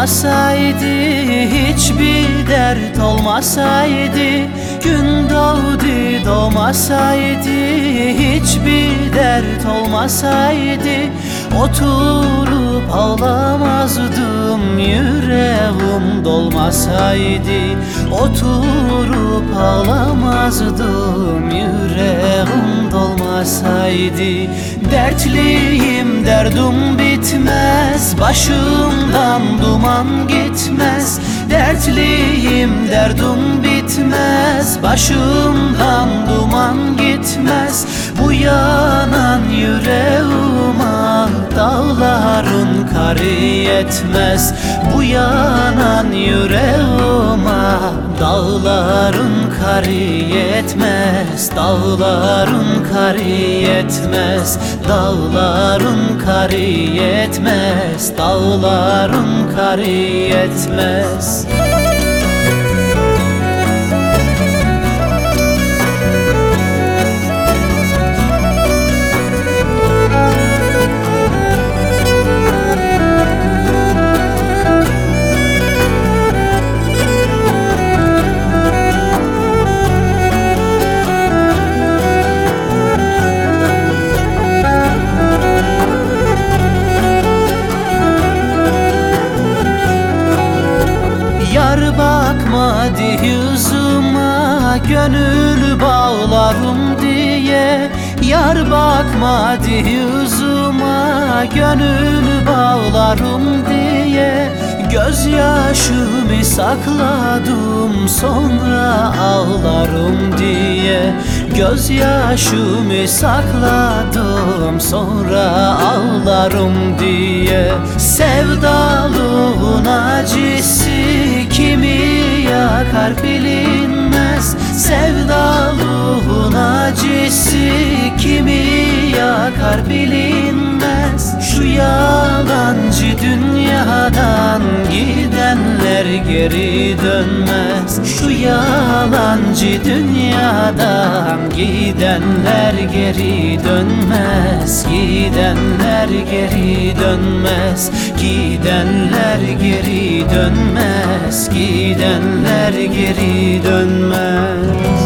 olmasaydı Hiçbir dert olmasaydı Gün doğdu doğmasaydı Hiçbir dert olmasaydı Oturup ağlamazdım Yüreğim dolmasaydı Oturup ağlamazdım Yüreğim dolmasaydı Dertliyim derdim bitmez Başımdan duman gitmez. Dertliyim derdim bitmez Başımdan duman gitmez. Bu yanan yüreğime Dağların karı yetmez. Bu yanan yüreğime Dağların karı yetmez Dağların karı yetmez Dağların karı yetmez Dağların karı yetmez. Yar bakmadı yüzüme Gönül bağlarım diye. Yar bakmadı yüzüme Gönül bağlarım diye. Gözyaşımı sakladım sonra ağlarım diye. Gözyaşımı sakladım sonra ağlarım diye. Sevdalığın acısı yakar bilinmez Sevdalığın acısı kimi yakar bilinmez. Şu yalancı dünyadan gidenler geri dönmez. Şu yalancı dünyadan gidenler geri dönmez. Gidenler geri dönmez. Gidenler geri dönmez. Gidenler geri dönmez